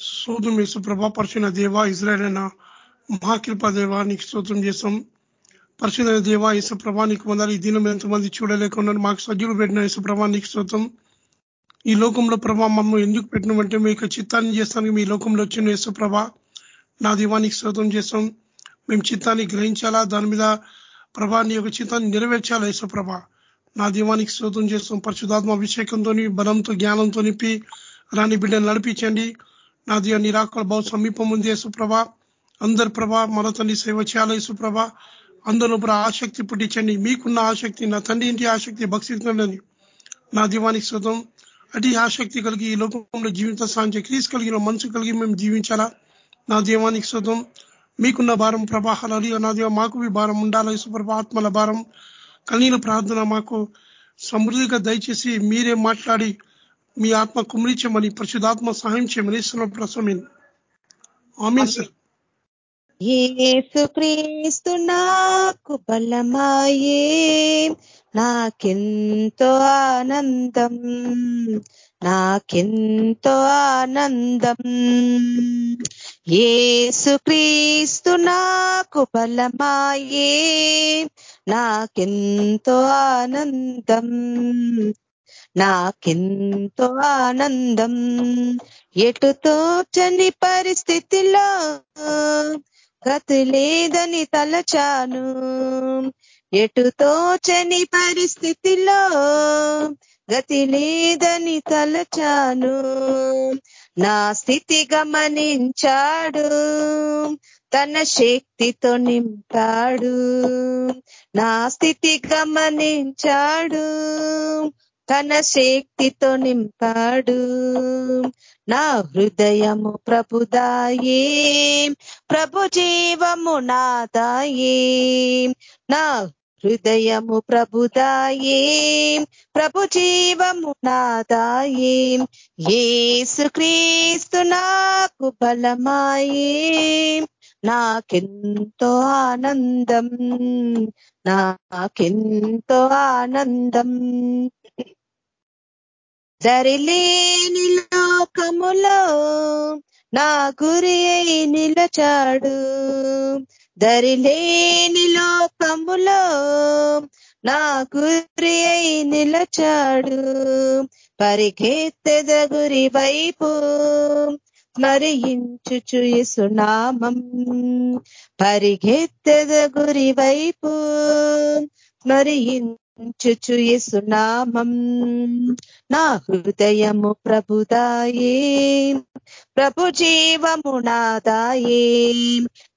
సోదం యేసు ప్రభా పరిచిన దేవ ఇజ్రాయలైన మహాకృపా మహాకృప దేవ నీకు స్తోత్రం చేస్తాం. పరిశుధన దేవ యేసు ప్రభా నీకు వందాలి ఈ దినం ఎంతమంది చూడలేకుండా మాకు సజ్జులు పెట్టిన యేసుప్రభా నీకు స్తోత్రం. ఈ లోకంలో ప్రభా మమ్మల్ని ఎందుకు పెట్టినమంటే మీ యొక్క చిత్తాన్ని చేస్తానికి మీ లోకంలో వచ్చిన యేసుప్రభ నా దీవానికి స్తోత్రం చేస్తాం. మేము చిత్తాన్ని గ్రహించాలా? దాని మీద ప్రభా నీ యొక్క చిత్తాన్ని నెరవేర్చాలా యేసుప్రభ నా దీవానికి స్తోత్రం చేస్తాం. పరిశుధాత్మ అభిషేకంతో బలంతో జ్ఞానంతో నింపి రాని బిడ్డను నడిపించండి. నా దేవ నిరాకల బహు సమీపం ఉంది యేసుప్రభ. అందరు ప్రభా మన తండ్రి సేవ చేయాలి యేసుప్రభ. అందరూ ఆసక్తి పుట్టించండి. మీకున్న ఆసక్తి నా తండ్రి ఇంటి ఆసక్తి భక్షించండి. నా దీవానికి శుతం అటు ఆసక్తి కలిగి ఈ లోకంలో జీవిత సాంచే క్రీస్ కలిగిన మనసు కలిగి మేము జీవించాలా? నా దీవానికి శుతం మీకున్న భారం ప్రభాహాలు నా దేవ మాకు భారం ఉండాలి? యేసుప్రభ ఆత్మల భారం. కలిగిన ప్రార్థన మాకు సమృద్ధిగా దయచేసి మీరే మాట్లాడి మీ ఆత్మ కుమరించమని పరిశుధాత్మ సహాయం చేయమని ప్రసమీన్. ఆమీన్ సార్. ఏసుక్రీస్తు నాకు బలమాయే నాకెంతో ఆనందం నాకెంతో ఆనందం. ఏసుక్రీస్తు నాకు బలమాయే నాకెంతో ఆనందం. నాకెంతో ఆనందం. ఎటు తోచని పరిస్థితిలో గతి లేదని తలచాను. ఎటు తోచని పరిస్థితిలో గతి లేదని తలచాను. నా స్థితి గమనించాడు. తన శక్తితో నింపాడు. నా స్థితి గమనించాడు. తన శక్తితో నింపాడు. నా హృదయము ప్రభుదాయే ప్రభు జీవము నాదాయే. నా హృదయము ప్రభుదాయే ప్రభు జీవము నాదాయే. ఏసు క్రీస్తు నాకు బలమాయే. నాకెంతో ఆనందం నాకెంతో ఆనందం. దరిలేని లోకములో నా గురి అయి నిలచాడు. దరిలేని లోకములో నా గురి అయి నిలచాడు. పరిగెత్తెద గురి వైపు స్మరించుచు సునామం పరిగెత్తెద గురి వైపు స్మరించు చుచు సునామం నా హృదయము ప్రభుదాయే. ప్రభు జీవము నాదాయే.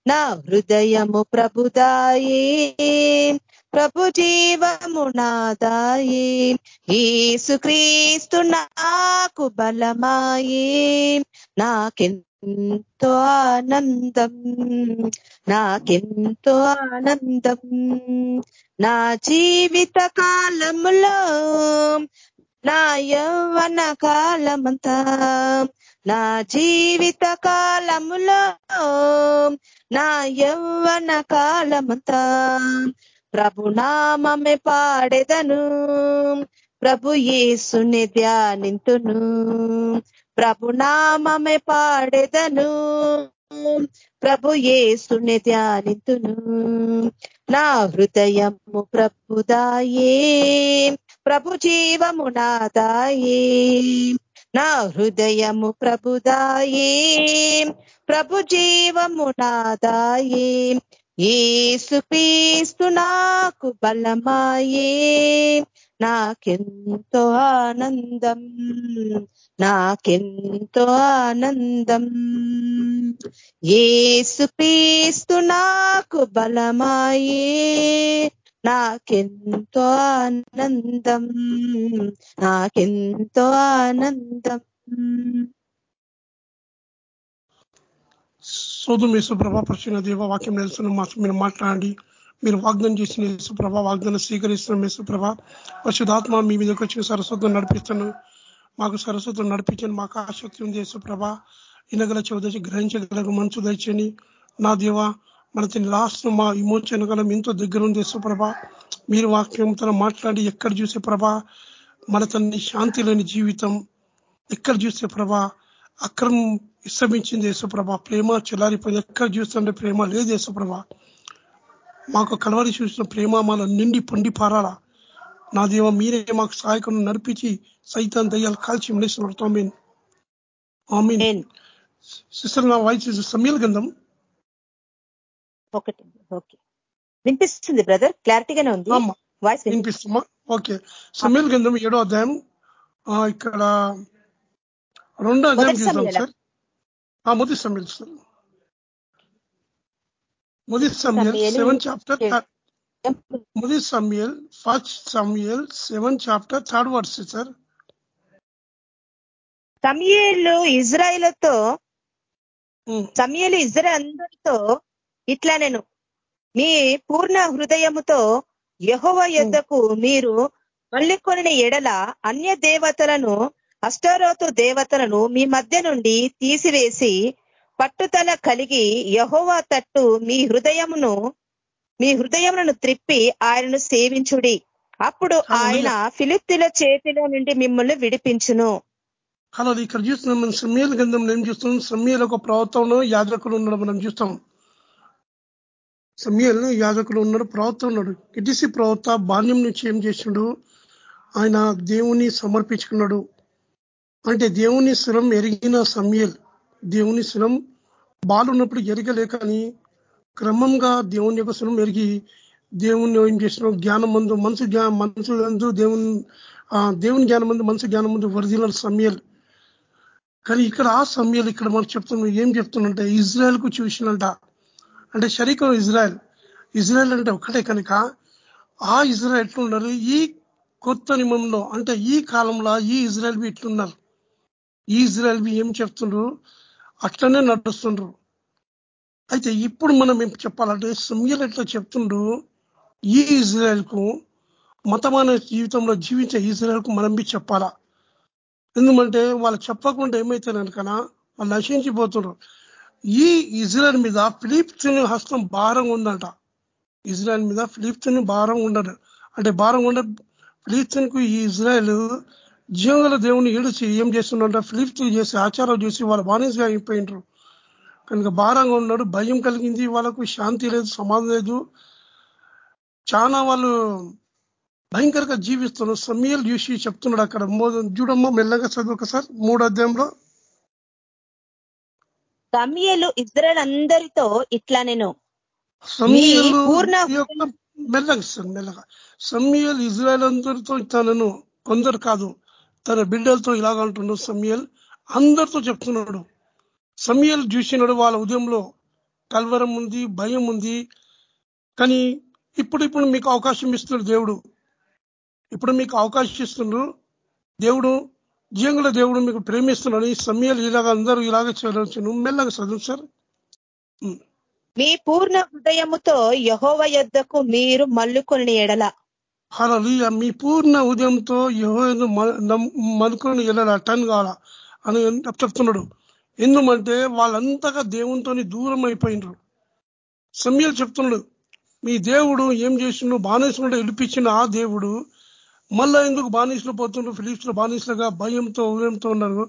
నా హృదయము ప్రభుదాయే. ప్రభు జీవము నాదాయే. ఏసుక్రీస్తు నాకు బలమాయే. నాకెంత ఆనందం నాకెంతో ఆనందం. నా జీవిత కాలములో నా యవ్వన కాలమంతా. నా జీవిత కాలములో నా యవ్వన కాలమంతా. ప్రభునామే పాడెదను ప్రభు యేసుని ధ్యానింతును. ప్రభునామే పాడెదను. ప్రభు ఏసుని ధ్యానితును. నా హృదయము ప్రభుదాయే. ప్రభు జీవము నాదాయే. నా హృదయము ప్రభుదాయే. ప్రభు జీవము నాదాయే. ఏసు పీస్తు నాకు బలమాయే. నాకెంతో ఆనందం నాకెంతో ఆనందం. ఏసుక్రీస్తు నాకు బలమాయే నాకెంతో ఆనందం నాకెంతో ఆనందం. సోదు మీ సుప్రభ పరిచిన దేవ వాక్యం నిలుస్తున్న మాసం మీరు మాట్లాడండి. మీరు వాగ్దానం చేసిన యేసుప్రభ వాగ్దానం స్వీకరిస్తున్న యేసుప్రభ పరిశుధాత్మ మీ మీదకి వచ్చిన సరస్వతం నడిపిస్తాను. మాకు సరస్వతం నడిపించండి. మాకు ఆసక్తి ఉంది యేసుప్రభ. వినగల చౌదశి గ్రహించగలరు మనసు దయచని నా దేవ మన తన లాస్ట్ మా విమోచన గలం ఎంతో దగ్గర ఉంది యేసుప్రభ. మీరు వాక్యంతో మాట్లాడి ఎక్కడ చూసే ప్రభ? మన తన్ని శాంతి లేని జీవితం ఎక్కడ చూసే ప్రభ? అక్రమం విశ్రమించింది యేసుప్రభ. ప్రేమ చెల్లారిపోయింది ఎక్కడ చూస్తుంటే ప్రేమ లేదు యేసుప్రభ. మాకు కలవరి చూసిన ప్రేమ మన నిండి పొండి పారాలా. నా దేవ మీరే మాకు సహాయకులు నడిపించి సైతాన్ దయ్యాలు కాల్చి మనిషి సిస్టర్ నా వాయిస్ సమీల గంధం. ఒకటి ఓకే. వినిపిస్తుంది బ్రదర్? క్లారిటీగానే ఉంది? Voice వినిపిస్తున్నా okay. సమీల గంధం ఏడో అధ్యాయం. ఇక్కడ రెండో అధ్యాయం చూద్దాం సార్. మొదటి సమీల్ సార్. మొదటి Samuel seven chapter Samuel first Samuel seven chapter third verse sir. సమయలు ఇజ్రాయిలతో సమయలు ఇజ్రాయల్ అందరితో ఇట్లా నేను మీ పూర్ణ హృదయముతో యహోవ యుద్ధకు మీరు మళ్ళీ ఎడల అన్య దేవతలను అష్టరోతు దేవతలను మీ మధ్య నుండి తీసివేసి పట్టుదల కలిగి యహోవా తట్టు మీ హృదయమును మీ హృదయములను త్రిప్పి ఆయనను సేవించుడి. అప్పుడు ఆయన ఫిలిప్తిల చేతిలో నుండి మిమ్మల్ని విడిపించును. అలా ఇక్కడ చూస్తున్నాం మనం సమీల గంధం ఏం చూస్తున్నాం? సమీల ఒక ప్రవర్తనలో యాజకులు ఉన్నాడు మనం చూస్తాం. సమీలు యాజకులు ఉన్నాడు ప్రవక్త ఉన్నాడు. కిటిసి ప్రవక్త బాల్యం నుంచి ఏం చేసినాడు ఆయన దేవుని సమర్పించుకున్నాడు. అంటే దేవుని స్వరం ఎరిగిన సమయల్ దేవుని స్వరం బాలున్నప్పుడు ఎరగలేకని క్రమంగా దేవుని యొక్క స్వరం ఎరిగి దేవుణ్ణి ఏం చేసిన జ్ఞానం మందు మనసు మనసు దేవుని దేవుని జ్ఞానం మందు మనసు జ్ఞానం ముందు వరిజినల్ సమయల్. కానీ ఇక్కడ ఆ సమయాలు ఇక్కడ మనం చెప్తున్నాం ఏం చెప్తున్నంటే ఇజ్రాయెల్కు చూసినంట అంటే శరీరం ఇజ్రాయెల్. ఇజ్రాయెల్ అంటే ఒకటే కనుక ఆ ఇజ్రాయల్ ఎట్లున్నారు? ఈ కొత్త నిమంలో అంటే ఈ కాలంలో ఈ ఇజ్రాయల్ బి ఎట్లున్నారు ఈ ఇజ్రాయల్ బి ఏం చెప్తున్నారు అట్లనే నడుస్తుండ్రు. అయితే ఇప్పుడు మనం ఏం చెప్పాలంటే సమయలు ఎట్లా చెప్తుండ్రు ఈ ఇజ్రాయల్కు మతమైన జీవితంలో జీవించే ఇజ్రాయల్కు మనం బి చెప్పాలా? ఎందుకంటే వాళ్ళు చెప్పకుండా ఏమైతారనుకనా వాళ్ళు నశించిపోతున్నారు ఈ ఇజ్రాయల్ మీద ఫిలిప్స్ని హస్తం భారం ఉందంట. ఇజ్రాయల్ మీద ఫిలిప్స్ని భారం ఉండడు అంటే భారం ఉండ ఫిలిప్స్కు ఈ ఇజ్రాయల్ జీవంగల దేవుని ఏడుచి ఏం చేస్తుండ ఫిలిప్స్ చేసి ఆచారం చేసి వాళ్ళ బానిసగా అయిపోయినరు కనుక భారంగా ఉన్నాడు భయం కలిగింది వాళ్ళకు శాంతి లేదు సమాధం లేదు. చాలా వాళ్ళు భయంకరంగా జీవిస్తున్నాడు సమయాలు చూసి చెప్తున్నాడు అక్కడ. చూడమ్మా మెల్లగా చదువు ఒకసారి మూడు అధ్యాయంలో. సమయలు ఇజ్రాయల్ అందరితో ఇట్లా నేను మెల్లగా సార్ మెల్లగా. సమయల్ ఇజ్రాయల్ అందరితో తనను కొందరు కాదు తన బిడ్డలతో ఇలాగ అంటున్నాడు సమయల్. అందరితో చెప్తున్నాడు. సమయల్ చూసినాడు వాళ్ళ ఉదయంలో. కల్వరం ఉంది భయం ఉంది. కానీ ఇప్పుడు ఇప్పుడు మీకు అవకాశం ఇస్తున్నాడు దేవుడు. ఇప్పుడు మీకు అవకాశం ఇస్తుండ్రు దేవుడు జీవంగుల దేవుడు మీకు ప్రేమిస్తున్నాడు. ఈ సమయాలు ఇలాగ అందరూ ఇలాగ చేయవచ్చు మెల్లగా చదువు సార్. మీ పూర్ణ హృదయముతో యహోవ యొద్దకు మీరు మల్లుకొని ఎడల అలా మీ పూర్ణ ఉదయంతో యహో మలుకొని ఎడల టన్ కావాల అని చెప్తున్నాడు. ఎందుకంటే వాళ్ళంతగా దేవునితో దూరం అయిపోయినరు సమయాలు చెప్తున్నాడు మీ దేవుడు ఏం చేసిండు? బానేశ్వరుడు విడిపించిన ఆ దేవుడు మళ్ళా ఎందుకు బానిసలు పోతుండ్రు? ఫిలిప్స్లో బానిసలుగా భయంతో ఉదయంతో ఉన్నారు.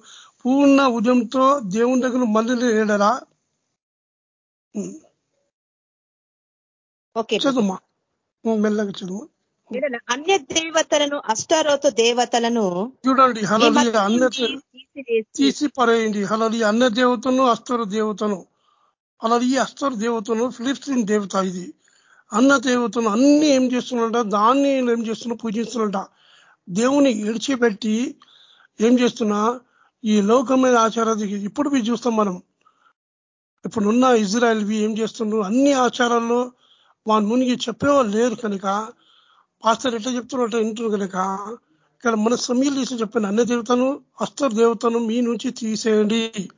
పూర్ణ ఉదయంతో దేవుని దగ్గర మళ్ళీ ఏడరా చదువుమా? మెల్లగా చదువు అన్య దేవతలను అష్టారోత దేవతలను చూడండి హలలి అన్న తీసి పరేయండి హలలి అన్న దేవతను అస్తర దేవతను. అలాది ఈ అస్తర దేవతను ఫిలిప్స్టిన్ దేవత ఇది. అన్న దేవతను అన్ని ఏం చేస్తున్నట దాన్ని ఏం చేస్తున్నా? పూజిస్తున్నట దేవుని విడిచిపెట్టి ఏం చేస్తున్నా? ఈ లోకమైన ఆచారాలు ఇప్పుడు చూస్తాం మనం. ఇప్పుడున్న ఇజ్రాయల్వి ఏం చేస్తున్నారు అన్ని ఆచారాల్లో వాళ్ళ మునిగి చెప్పేవాళ్ళు లేరు కనుక పాస్టర్ ఎట్లా చెప్తున్నట్టు వింటున్నారు కనుక. ఇక్కడ మన సమీలు తీసి చెప్పిన అన్ని దేవతను అస్తర్ దేవతను మీ నుంచి తీసేయండి.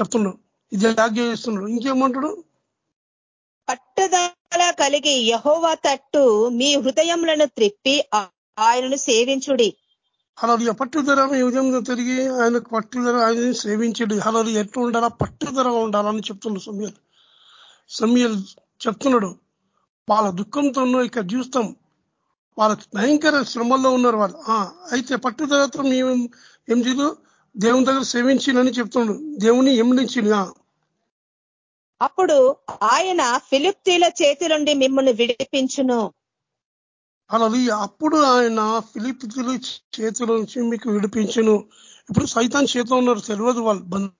చెప్తున్నాడు. ఇది ఆజ్ఞ చేస్తున్నాడు. ఇంకేమంటాడు? పట్టుదల కలిగి యహోవా తట్టు మీ హృదయములను త్రిప్పి ఆయనను సేవించుడి. అలా పట్టుదల ఉదయం తిరిగి ఆయన పట్టుదల ఆయన సేవించడు. అలా ఎట్లా ఉండాలా? పట్టుదల ఉండాలని చెప్తున్నాడు సమయల్ సమయల్ చెప్తున్నాడు. వాళ్ళ దుఃఖంతో ఇక్కడ చూస్తాం వాళ్ళ భయంకర శ్రమల్లో ఉన్నారు వాళ్ళు అయితే పట్టుదలతో మేము ఏం చేయదు దేవుని దగ్గర సేవించినని చెప్తున్నాడు దేవుని ఎమ్మించిన అప్పుడు ఆయన ఫిలిప్తీల చేతి నుండి మిమ్మల్ని విడిపించును. అలా అప్పుడు ఆయన ఫిలిప్తుల చేతుల నుంచి మీకు విడిపించను. ఇప్పుడు సైతాన్ చేతిలో ఉన్నారు. తెలియదు వాళ్ళు.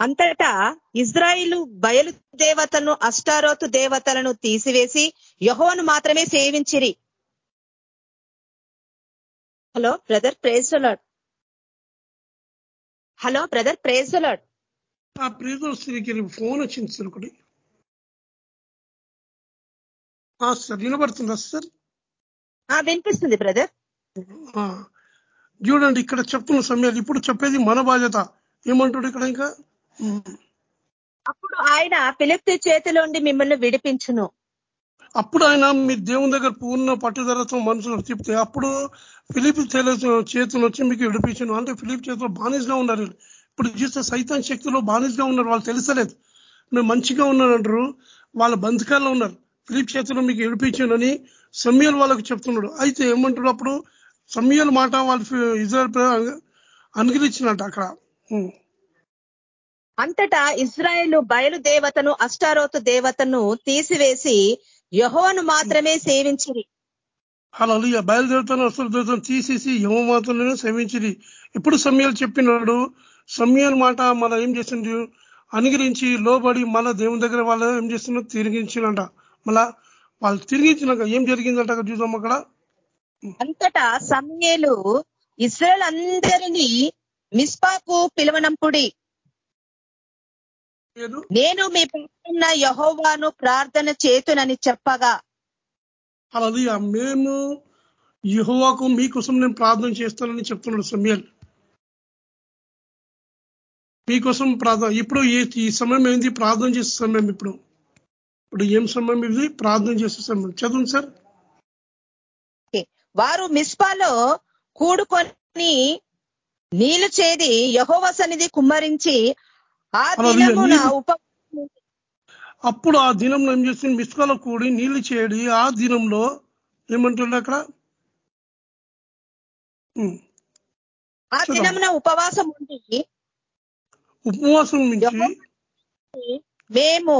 అంతటా ఇజ్రాయిలు బయలు దేవతను అష్టారోతు దేవతలను తీసివేసి యహోను మాత్రమే సేవించిరి. Hello brother praise the lord hello brother praise the lord ఆ ప్రేజల స్త్రీకి ఫోన్ వచ్చింది సార్ ఒకటి. సార్ వినబడుతుందా సార్? వినిపిస్తుంది బ్రదర్. చూడండి ఇక్కడ చెప్తున్న సమయాలు ఇప్పుడు చెప్పేది మన బాధ్యత. ఏమంటాడు ఇక్కడ ఇంకా? అప్పుడు ఆయన పిలిప్తి చేతిలోండి మిమ్మల్ని విడిపించును. అప్పుడు ఆయన మీ దేవుని దగ్గర పూర్ణ పట్టుదలతో మనుషులు చెప్తే అప్పుడు ఫిలిప్ చేతులు వచ్చి మీకు విడిపించను. అంటే ఫిలిప్ చేతిలో బానిసగా ఉన్నారు. ఇప్పుడు చూస్తే సైతాన్ శక్తిలో బానిసగా ఉన్నారు. వాళ్ళు తెలుసలేదు. నువ్వు మంచిగా ఉన్నారంటారు వాళ్ళ బంధకాల్లో ఉన్నారు. ఫిలిప్ చేతిలో మీకు విడిపించానని సమయాలు వాళ్ళకు చెప్తున్నాడు. అయితే ఏమంటాడు అప్పుడు? సమయాల మాట వాళ్ళు ఇజ్రాయల్ అనుగ్రహించినట్టు అక్కడ. అంతటా ఇజ్రాయేల్ బయలు దేవతను అష్టారోతు దేవతను తీసివేసి యహోను మాత్రమే సేవించిరి. అలా బయలుదేరుతాను అసలు దేవతను తీసేసి యహో మాత్రమే సేవించిరి. ఇప్పుడు సమయాలు చెప్పినాడు. సమయాల మాట మన ఏం చేసింది అనుగ్రహించి లోబడి మళ్ళా దేవుని దగ్గర వాళ్ళు ఏం చేస్తున్నారు? తిరిగించినంట మళ్ళా వాళ్ళు తిరిగించినాక ఏం జరిగిందంట చూద్దాం అక్కడ. అంతటా సమయలు ఇస్రాయల్ అందరినీ మిస్పాకు పిలవనంపుడి నేను మీ పక్కన యహోవాను ప్రార్థన చేతునని చెప్పగా అలాది మేము యహోవాకు మీకోసం నేను ప్రార్థన చేస్తానని చెప్తున్నాడు సమయాలు. మీకోసం ప్రార్థన. ఇప్పుడు ఈ సమయం ఏంది? ప్రార్థన చేసే సమయం ఇప్పుడు. ఇప్పుడు ఏం సమయం ఇది? ప్రార్థన చేసే సమయం. చదువు సార్. వారు మిస్పాలో కూడుకొని నీళ్ళు చేది యహోవ సన్నిధి కుమ్మరించి అప్పుడు ఆ దినంలో ఏం చేస్తుంది మిస్కాలో కూడి నీళ్ళు చేయడి ఆ దినంలో ఏమంటుండే అక్కడ? ఆ దినమున ఉపవాసం ఉపవాసం మేము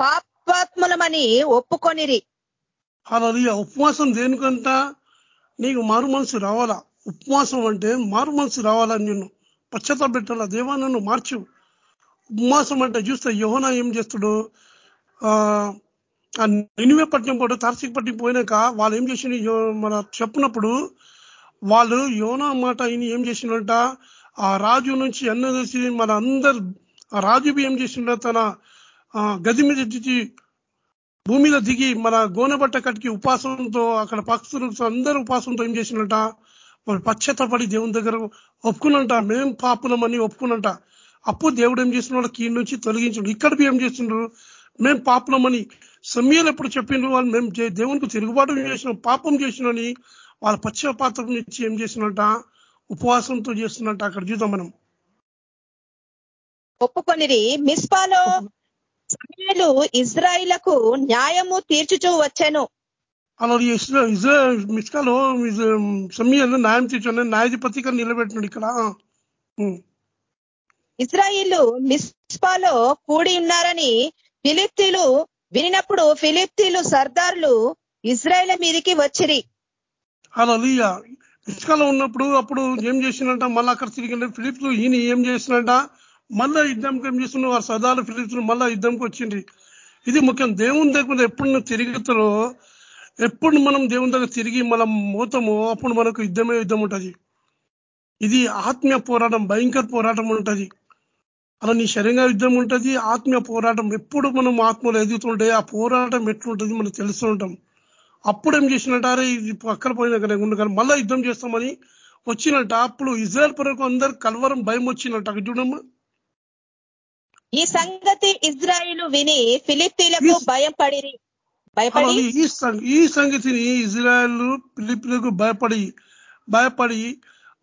పాపాత్ములమని ఒప్పుకొనిరి. అలా ఉపవాసం దేనికంట? నీకు మారు మనసు రావాలా? ఉపవాసం అంటే మారు మనసు రావాలని నిన్ను పశ్చత పెట్టాలా? దేవా నన్ను మార్చు. ఉపమాసం అంటే చూస్తే యోహన ఏం చేస్తాడు? ఆ నినివే పట్టిన పోటు తార్సిక పట్టిన పోయినాక వాళ్ళు ఏం చేసిన మన చెప్పినప్పుడు వాళ్ళు యోన మాట అయిన ఏం చేసిండట ఆ రాజు నుంచి అన్న చేసి మన అందరు ఆ రాజు ఏం చేసిండ తన గది మీద దిగి భూమి మీద దిగి మన గోనెబట్ట కట్టికి ఉపాసంతో అక్కడ పక్షులతో అందరూ ఉపాసంతో ఏం చేసినట్ట వాళ్ళు పశ్చాత్తపడి దేవుని దగ్గర ఒప్పుకున్నంట. మేం పాపులమని ఒప్పుకున్నంట. అప్పుడు దేవుడు ఏం చేస్తున్నాడు? కీ నుంచి తొలగించడు. ఇక్కడ ఏం చేస్తుండ్రు? మేం పాపులమని. సమయాలు ఎప్పుడు చెప్పిండ్రు? వాళ్ళు మేము దేవునికి తిరుగుబాటు చేసిన పాపం చేసినని వాళ్ళ పశ్చాత్తాపం నుంచి ఏం చేసినట్ట ఉపవాసంతో చేస్తున్నట్ట అక్కడ చూద్దాం మనం. ఒప్పుకొనిరి. మిస్పాలో సమయాలు ఇజ్రాయిలకు న్యాయము తీర్చుచూ వచ్చాను. అలా ఇజ్రాయల్ మిస్కాలో సమయాలు న్యాయం తీర్చు న్యాయాధిపతిగా నిలబెట్టినాడు ఇక్కడ. ఇజ్రాయిల్ మిస్పాలో కూడి ఉన్నారని ఫిలిప్తీలు వినినప్పుడు ఫిలిప్తీలు సర్దార్లు ఇజ్రాయిల్ మీదకి వచ్చిరి. అలా ఇసుకలో ఉన్నప్పుడు అప్పుడు ఏం చేసిందంట? మళ్ళీ అక్కడ తిరిగి ఫిలిప్స్ ఈయన ఏం చేసినట్ట మళ్ళా యుద్ధంకి ఏం చేస్తున్న వారు సదాలు ఫిలిప్స్ మళ్ళా యుద్ధంకి వచ్చింది ఇది ముఖ్యం. దేవుని దగ్గర ఎప్పుడు నువ్వు తిరుగుతారో ఎప్పుడు మనం దేవుని దగ్గర తిరిగి మనం మోతమో అప్పుడు మనకు యుద్ధమే యుద్ధం ఉంటుంది. ఇది ఆత్మీయ పోరాటం భయంకర పోరాటం ఉంటుంది. అలా నీ శరీరంగా యుద్ధం ఉంటుంది ఆత్మీయ పోరాటం ఎప్పుడు మనం ఆత్మలో ఎదుగుతుంటే ఆ పోరాటం ఎట్లుంటుంది మనం తెలుస్తూ ఉంటాం. అప్పుడు ఏం చేసినట్టారే ఇది పక్కన పోయిన కానీ మళ్ళా యుద్ధం చేస్తామని వచ్చినట్ట అప్పుడు ఇజ్రాయల్ పరకు అందరు కలవరం భయం వచ్చినట్టు అక్కడ చూడమ్మా. ఈ సంగతి ఇజ్రాయిల్ విని ఫిలిప్పీలకు భయపడి? భయపడి ఈ సంగతిని ఇజ్రాయల్ ఫిలిపిలకు భయపడి భయపడి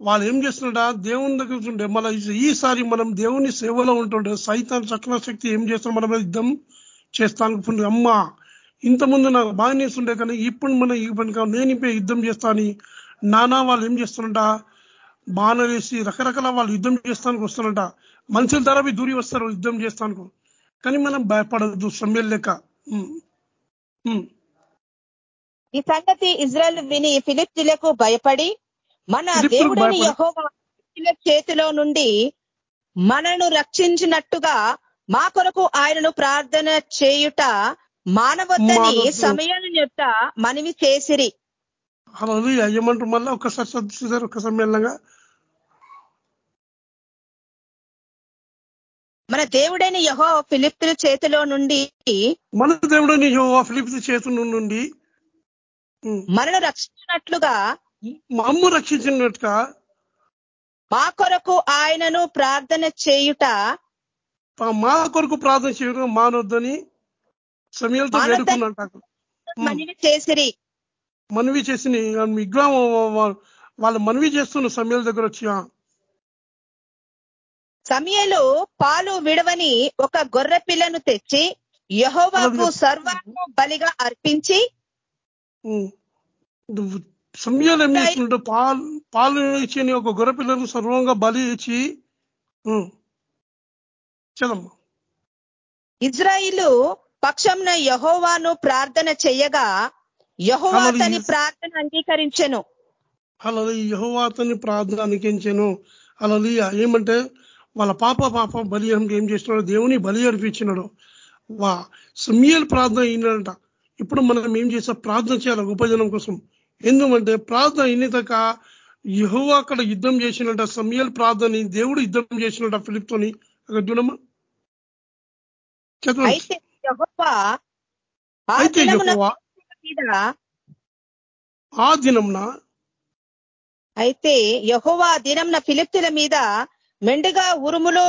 వాళ్ళు ఏం చేస్తున్నాడా? దేవుని దగ్గర ఉండే మన ఈసారి మనం దేవుని సేవలో ఉంటుండే సైతాన్ చక్ర శక్తి ఏం చేస్తాం మనం యుద్ధం చేస్తాను అమ్మ ఇంతకుముందు నాకు బాగా ఉండే కానీ ఇప్పుడు మనం ఈ పని నేను ఇప్పుడు యుద్ధం చేస్తాను నానా వాళ్ళు ఏం చేస్తున్నట బాణలేసి రకరకాల వాళ్ళు యుద్ధం చేస్తానికి వస్తున్నట మనుషుల ధర దూరి వస్తారు యుద్ధం చేస్తానికి. కానీ మనం భయపడద్దు సమ్మెల్ లెక్క ఈ సంగతి ఇజ్రాయెల్ విని ఫిలిప్తులకు భయపడి మన దేవుడైన యెహోవా చేతిలో నుండి మనను రక్షించినట్టుగా మా కొరకు ఆయనను ప్రార్థన చేయుట మానవద్దని మానవద్దు. సమయం యొక్క మనవి చేసిరి. అలా ఏమంటారు? మళ్ళీ ఒక్కసారి చదువుతారు ఒక సమ్మేళనంగా మన దేవుడైన యహో ఫిలిప్తుల చేతిలో నుండి మన దేవుడని యెహోవా ఫిలిప్స్ చేతుల నుండి. మనను రక్షించినట్లుగా మమ్ము రక్షించినట్టుగా మా కొరకు ఆయనను ప్రార్థన చేయుట మా కొరకు ప్రార్థన చేయడం మానొద్దని మానొద్దని- వేడుకున్నట్ట మనవి చేసిరి. మనవి చేసి విగ్రహం వాళ్ళు మనవి చేస్తున్న సమయాల దగ్గర వచ్చి సమయలు పాలు విడవని ఒక గొర్రె పిల్లను తెచ్చి యహోవాకు. సర్వాన్ని బలిగా అర్పించి సమయాలు ఏం చేస్తుంటే పాలు పాలు ఇచ్చి ఒక గొర్రె పిల్లను సర్వంగా బలి ఇచ్చి చదమ్మా. ఇజ్రాయిలు పక్షంన యహోవాను ప్రార్థన చెయ్యగా యహోవా అలాగే. అతని ప్రార్థన అంగీకరించెను. అలా యహోవా అతన్ని ప్రార్థన అనికించాను అలా ఏమంటే వాళ్ళ పాప పాప బలి ఏం చేస్తున్నాడు దేవుని బలి అర్పించినాడు. వా సమయాలు ప్రార్థన అయినట ఇప్పుడు మనం ఏం చేసా ప్రార్థన చేయాలి ఉపజనం కోసం. ఎందుకంటే ప్రార్థన అయినదాక యహోవా అక్కడ యుద్ధం చేసినట సమయాలు ప్రార్థన దేవుడు యుద్ధం చేసినట ఫిలిప్తోని. అక్కడ చూడమ్మా. అయితే ఆ దినంన అయితే యహోవా దినంన ఫిలిప్తుల మీద మెండుగా ఉరుములు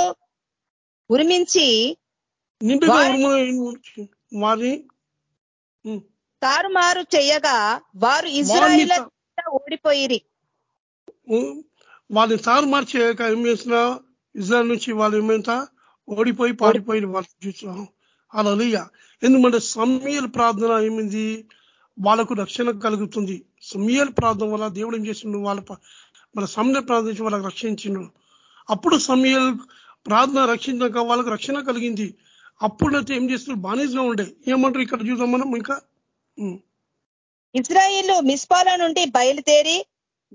ఉరిమించి నిండుగా ఉరుములు వారి తారుమారు చెయ్యగా వారు ఇజ్రాయిల ఓడిపోయిరి. వాళ్ళని తారు మార్చేయక ఏం చేసిన ఇజ్రాయల్ నుంచి వాళ్ళు ఏమైనా ఓడిపోయి పారిపోయి వాళ్ళు చూసాం అలా ఎందుకంటే సమయల్ ప్రార్థన ఏమింది? వాళ్ళకు రక్షణ కలుగుతుంది. సమయల్ ప్రార్థన వల్ల దేవుడు ఏం చేసిండు? వాళ్ళ మన సమయ ప్రార్థించి వాళ్ళకి రక్షించిండు. అప్పుడు సమయల్ ప్రార్థన రక్షించాక వాళ్ళకి రక్షణ కలిగింది. అప్పుడైతే ఏం చేస్తున్నారు? బానిసగా ఉండే. ఏమంటారు? ఇక్కడ చూద్దాం మనం ఇంకా. ఇజ్రాయిల్ మిస్పాల నుండి బయలుదేరి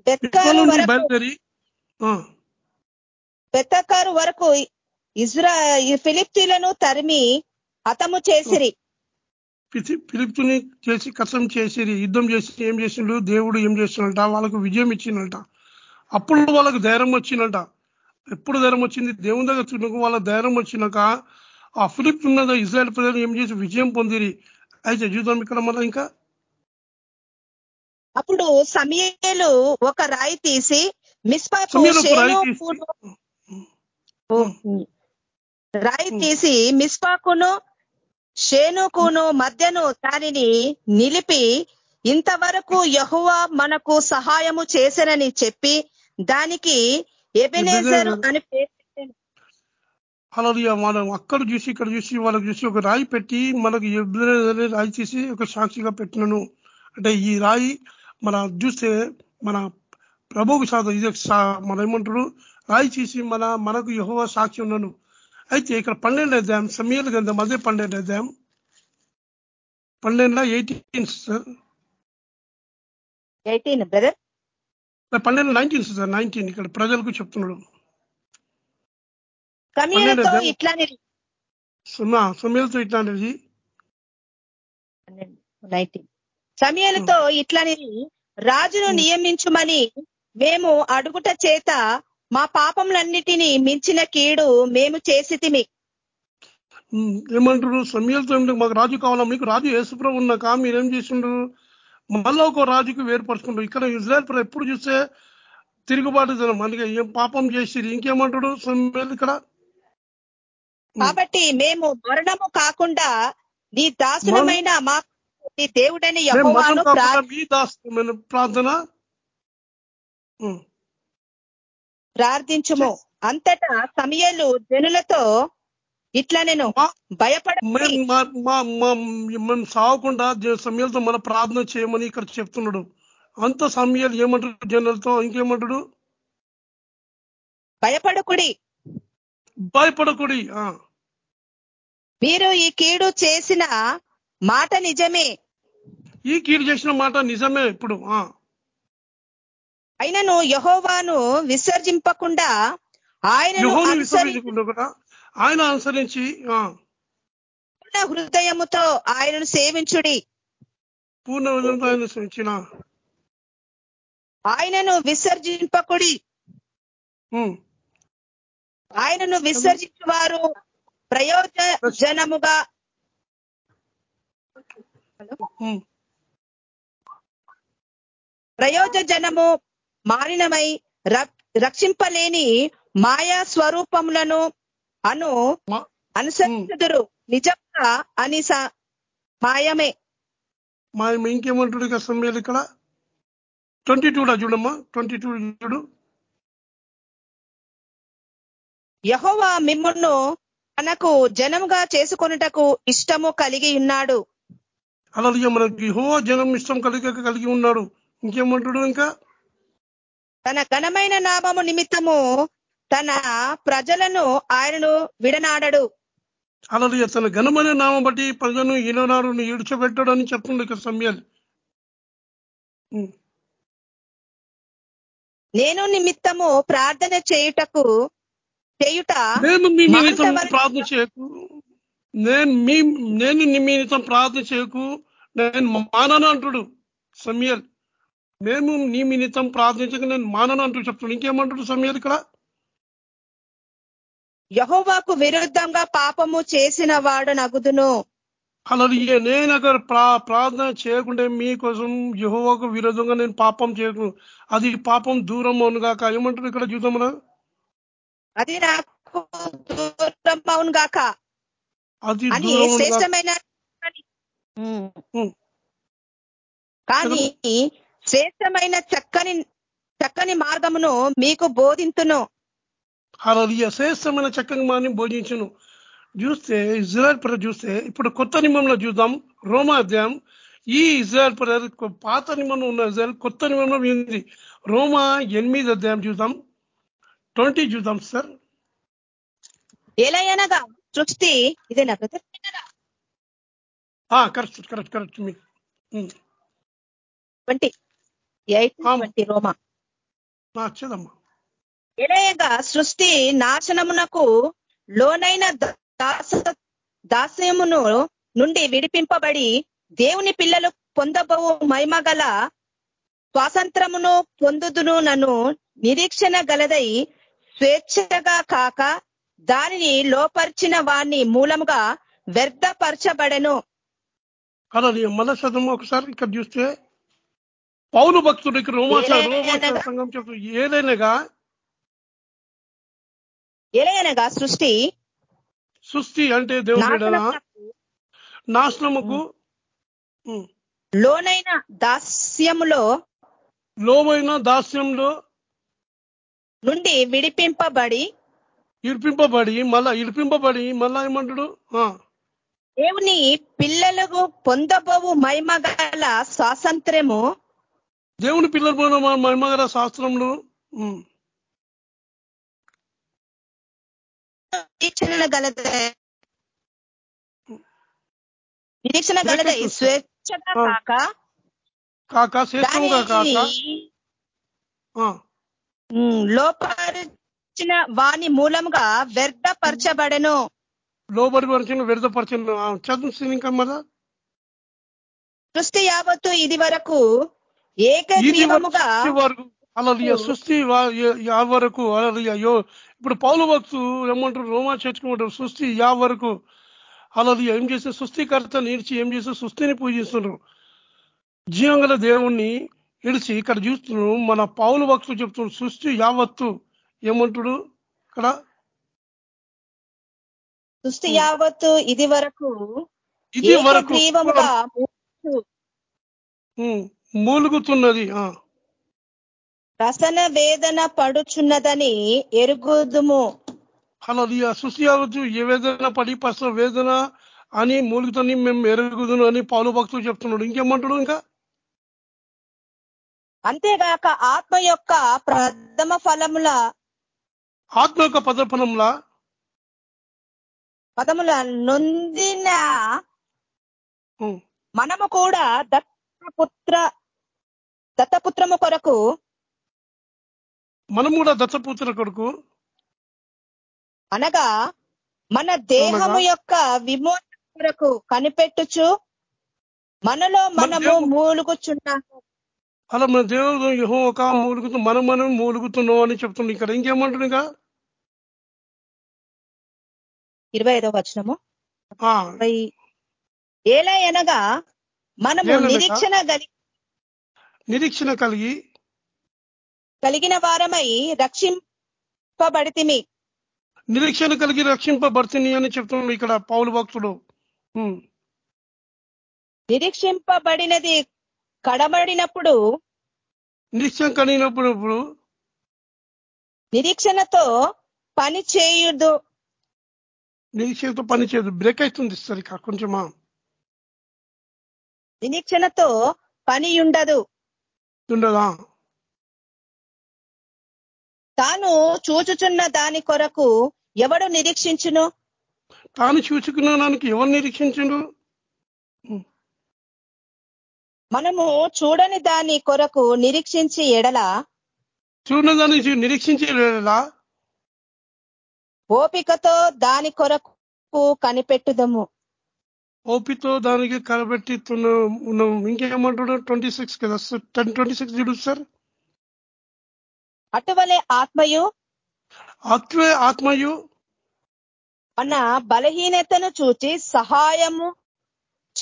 బెత్కారు బయలుదేరి బెత్తకారు వరకు ఇజ్రా ఫిలిప్తీలను తరిమి హతము చేసిరి. ఫిలిప్తుని చేసి కష్టం చేసి యుద్ధం చేసి ఏం చేసిండు దేవుడు ఏం చేస్తున్నట వాళ్ళకు విజయం ఇచ్చిందంట అప్పుడు వాళ్ళకు ధైర్యం వచ్చిందంట ఎప్పుడు ధైర్యం వచ్చింది? దేవుని దగ్గర చూడకు వాళ్ళ ధైర్యం వచ్చినాక ఆ ఫిలిప్ ఉన్నద ఇజ్రాయల్ ప్రజలు ఏం చేసి విజయం పొందిరి? అయితే చూద్దాం ఇక్కడ మళ్ళీ ఇంకా? అప్పుడు సమయలు ఒక రాయి తీసి రాయి తీసి. మిస్పాకును షేనుకును మధ్యను దానిని నిలిపి ఇంతవరకు యహువా మనకు సహాయము చేసనని చెప్పి దానికి ఎబెనేజర్ అని పేరు. అలా మనం అక్కడ చూసి ఇక్కడ చూసి వాళ్ళకి చూసి ఒక రాయి పెట్టి మనకు ఎబ్రనే రాయి తీసి ఒక సాక్షిగా పెట్టినను. అంటే ఈ రాయి మన చూస్తే మన ప్రభువుకు సాధ ఇది మన ఏమంటారు? రాయి చేసి మన మనకు యహోవ సాక్షి ఉన్నాను. అయితే ఇక్కడ పన్నెండు అధ్యాయం సమయాల గ్రంథం అదే పన్నెండు అధ్యాయం. పన్నెండులో ఎయిటీన్ సార్? Eighteen brother? పన్నెండు నైన్టీన్ సార్ నైన్టీన్ ఇక్కడ ప్రజలకు చెప్తున్నాడు. సమయలతో పన్నెండు ఇట్లానే సుమా సమయాలతో ఇట్లాంటిది నైన్టీన్. సమయాలతో ఇట్లని రాజును. నియమించుమని మేము అడుగుట చేత మా పాపములన్నిటినీ మించిన కీడు మేము చేసితిమి. ఏమంటారు సమయాలతో మాకు రాజు కావాలా? మీకు రాజు యేసుప్రభు ఉన్నాక మీరేం చేసిండ్రు? మళ్ళా ఒక రాజుకు వేరుపరుచుకుంటారు ఇక్కడ ఇజ్రాయల్ ఎప్పుడు చూస్తే తిరుగుబాటు జనం. అందుకే ఏం పాపం చేసిరు ఇంకేమంటాడు సమయాలు ఇక్కడ? కాబట్టి మేము మరణము కాకుండా నీ దాసులమైన మా నీ దేవుడైన దాస్తమైన ప్రార్థన? ప్రార్థించుము. అంతటా సమయలు జనులతో ఇట్లా నేను భయపడ మేము సావకుండా జ- సమయాలతో మన ప్రార్థన చేయమని ఇక్కడ చెప్తున్నాడు. అంత సమయాలు ఏమంటాడు జనులతో? ఇంకేమంటాడు? భయపడకుడి. భయపడకుడి. మీరు ఈ కీడు చేసిన మాట నిజమే. ఈ కీడు చేసిన మాట నిజమే ఇప్పుడు ఆ, అయినను యహోవాను విసర్జింపకుండా కూడా ఆయన అనుసరించి పూర్ణ హృదయముతో ఆయనను సేవించుడి. పూర్ణ విధంగా ఆయన అనుసరించిన ఆయనను విసర్జింపకుడి. ఆయనను విసర్జించు వారు ప్రయోజనముగా ప్రయోజనము మారినమై రక్షింపలేని మాయా స్వరూపములను అను అనుసరించుదురు. నిజంగా అని మాయమే. మా ఇంకేమంటాడు ఇక సమయాలు ఇక్కడ? ట్వంటీ టూ చూడమ్మా. ట్వంటీ టూ చూడు. యహోవా మిమ్మును తనకు జనముగా చేసుకొనుటకు ఇష్టము కలిగి ఉన్నాడు. అలాగే మనకి హో జనం ఇష్టం కలిగి కలిగి ఉన్నాడు. ఇంకేమంటాడు ఇంకా? తన ఘనమైన నామము నిమిత్తము తన ప్రజలను ఆయనను విడనాడడు. అలాగే తన ఘనమైన నామం బట్టి ప్రజలను ఈనాడు ఈడ్చబెట్టాడని చెప్తుంది ఇక సమయాలు. ఉమ్, నేను నిమిత్తము ప్రార్థన చేయుటకు చేయుట? నేను మీ నిమిత్తం ప్రార్థన చేయకు. నేను మీ నేను నీ నిమిత్తం ప్రార్థన చేయకు. నేను మానను అంటుడు సమయల్. మేము నీ నిమిత్తం ప్రార్థించక నేను మానను అంటూ చెప్తున్నాడు ఇంకేమంటాడు సమయల్ ఇక్కడ? యహోవాకు విరుద్ధంగా పాపము చేసిన వాడు నగుదును. అలా నేను అక్కడ ప్రా ప్రార్థన చేయకుంటే మీకోసం యహోవాకు విరోధంగా నేను పాపం చేయకు. అది పాపం దూరం అవునుగాక ఏమంటారు ఇక్కడ చూద్దాం అది నాకు దూరం అవును గాక. అది అని. శ్రేష్టమైన. కానీ శ్రేష్టమైన చక్కని చక్కని మార్గమును మీకు బోధింతును. అలా శ్రేష్టమైన చక్కని మాని బోధించును. చూస్తే ఇజ్రాయల్ ప్రజలు చూస్తే ఇప్పుడు కొత్త నియమంలో చూద్దాం. రోమా అధ్యాయం. ఈ ఇజ్రాయల్ ప్రజలు పాత నియమంలో ఉన్న ఇజ్రాయల్ కొత్త నియమంలో ఉంది. రోమా ఎనిమిది అధ్యాయం చూద్దాం. ట్వంటీ చూద్దాం సార్. ఎలయనగా సృష్టి ఇదేనా కరెక్ట్ కరెక్ట్ కరెక్ట్ మీ. ఉమ్. ట్వంటీ. ఎయిట్ ఆమ్. ట్వంటీ రోమా. ఆ, వచ్చేదమ్మా ఎలయగా సృష్టి నాశనమునకు లోనైన దాస దాస్యమును నుండి విడిపింపబడి దేవుని పిల్లలు పొందబోవు మహిమగల స్వాతంత్రమును పొందుదును నన్ను నిరీక్షణ గలదై స్వేచ్ఛగా కాక దానిని లోపరిచిన వాణ్ణి మూలముగా వ్యర్థపరచబడెను అలా మళ్ళా చదవం ఒకసారి ఇక్కడ చూస్తే పౌలు భక్తుడు ఇక్కడ రోమా ఏలైనగా- రోమా సంఘం చెప్తూ ఏదైనాగా ఎలయనగా సృష్టి సృష్టి అంటే దేవుడు నాశనముకు. లోనైన దాస్యములో లోమైన దాస్యంలో నుండి విడిపింపబడి ఇడిపింపబడి మళ్ళా ఇడిపింపబడి మళ్ళా ఏమంటాడు? దేవుని పిల్లలకు పొందబోవు మహిమగల స్వాతంత్ర్యము దేవుని పిల్లలు పోయిన మా మహిమగల శాస్త్రంలో ఉమ్, నిరీక్షణ గలదై. నిరీక్షణ గలదై. స్వేచ్ఛగా కాక కాక లోపరిచిన వాని మూలంగా వ్యర్థపరచబడెను. లోబడి పరిచిన విడతపరిచిన చదువు ఇంకా మళ్ళా సృష్టి యావత్తు ఇది వరకు ఏకగ్రీవముగా అలా సృష్టి యా- వరకు అలా యో ఇప్పుడు పౌలు భక్తు ఏమంటారు రోమా చేర్చుకుంటారు సృష్టి యా వరకు అలా ఏం చేస్తే సృష్టికర్త నిలిచి ఏం చేస్తే సృష్టిని పూజిస్తున్నారు. జీవంగల దేవుణ్ణి ఇడిచి ఇక్కడ చూస్తున్నాడు మన పౌలు భక్తులు చెప్తున్నాడు సృష్టి యావత్తు ఏమంటాడు ఇక్కడ? సృష్టి యావత్తు ఇది వరకు ఇది వరకు మూలుగుతున్నది ఆ. రసన వేదన పడుచున్నదని ఎరుగుదుము. అలా సృష్టి యావత్తు ఏ వేదన పడి పస వేదన అని మూలుగుతని మేము ఎరుగుదును అని పౌలు భక్తులు చెప్తున్నాడు. ఇంకేమంటాడు ఇంకా? అంతేగాక ఆత్మ యొక్క ప్రథమ ఫలముల ఆత్మ యొక్క పదపనంలా పదముల నొందిన మనము కూడా దత్తపుత్ర దత్తపుత్రము కొరకు మనం కూడా దత్తపుత్ర కొడుకు అనగా మన దేహము? యొక్క విమోచన కొరకు కనిపెట్టుచు మనలో మనము మూలుగుచున్నాము అలా మన దేవుడు యహో ఒక మూలుగుతూ మనం మనం మూలుగుతున్నాం అని చెప్తుంది ఇక్కడ ఇంకేమంటుంది ఇంకా ఇరవై ఐదో వచనము. ఇరవై ఏలా అనగా మనము? నిరీక్షణ గలి- నిరీక్షణ కలిగి కలిగిన వారమై రక్షింపబడితిమి. నిరీక్షణ కలిగి రక్షింపబడుతుంది అని చెప్తున్నాడు ఇక్కడ పౌలు భక్తుడు. నిరీక్షింపబడినది కడబడినప్పుడు నిరీక్షణ కలిగినప్పుడు ఇప్పుడు నిరీక్షణతో పని చేయుదు. నిరీక్షణతో పని చేయదు బ్రేక్ అవుతుంది సార్ ఇక్కడ కొంచెమా. నిరీక్షణతో పని ఉండదు. ఉండదా? తాను చూచుచున్న దాని కొరకు ఎవడు నిరీక్షించును? తాను చూసుకున్నానికి ఎవరు నిరీక్షించండు మనము చూడని దాని కొరకు నిరీక్షించి ఎడల చూడదాన్ని నిరీక్షించేలా ఓపికతో దాని కొరకు కనిపెట్టుదము. ఓపితో దానికి కలబెట్టి ఉన్నాం. ఇంకేమంటాడు ట్వంటీ సిక్స్ కదా టెన్ ట్వంటీ సిక్స్ చూడు సార్. అటువలే ఆత్మయు ఆత్మే ఆత్మయు మన బలహీనతను చూచి సహాయము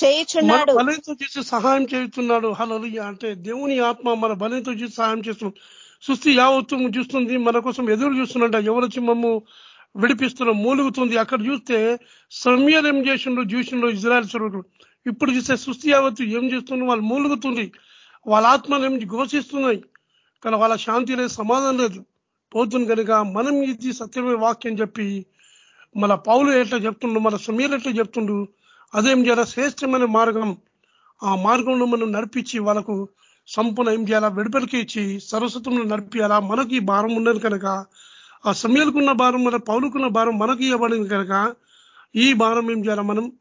చేయుచున్నాడు. బలంతో చేసి సహాయం చేస్తున్నాడు హలో అంటే దేవుని ఆత్మ మన బలంతో చేసి సహాయం చేస్తున్నాడు సృష్టి యావత్తు చూస్తుంది. మన కోసం ఎదురు చూస్తున్నట్ట ఎవరు వచ్చి మమ్ము విడిపిస్తున్నాం మూలుగుతుంది. అక్కడ చూస్తే సమయాలు ఏం చేసిండ్రు? చూసిండ్రు ఇజ్రాయల్ స్వరూపుడు ఇప్పుడు చూస్తే సృష్టి యావత్తు ఏం చేస్తుంది? వాళ్ళు మూలుగుతుంది. వాళ్ళ ఆత్మలు ఏం ఘోషిస్తున్నాయి. కానీ వాళ్ళ శాంతి లేదు సమాధానం లేదు. పోతుంది కనుక మనం ఇది సత్యమే వాక్యం చెప్పి మన పౌలు ఎట్లా చెప్తుండు? మన సమీర్ ఎట్లా చెప్తుండు? అదేం చేయాలా? శ్రేష్టమైన మార్గం. ఆ మార్గంలో మనం నడిపించి వాళ్ళకు సంపూర్ణ ఏం చేయాలా? విడుదలకి ఇచ్చి సరస్వతంలో నడిపియాలా? మనకి భారం ఉన్నది కనుక ఆ సమయాలకున్న భారం మన పౌలుకున్న భారం మనకి ఇవ్వబడింది కనుక ఈ భారం ఏం చేయాలా? మనం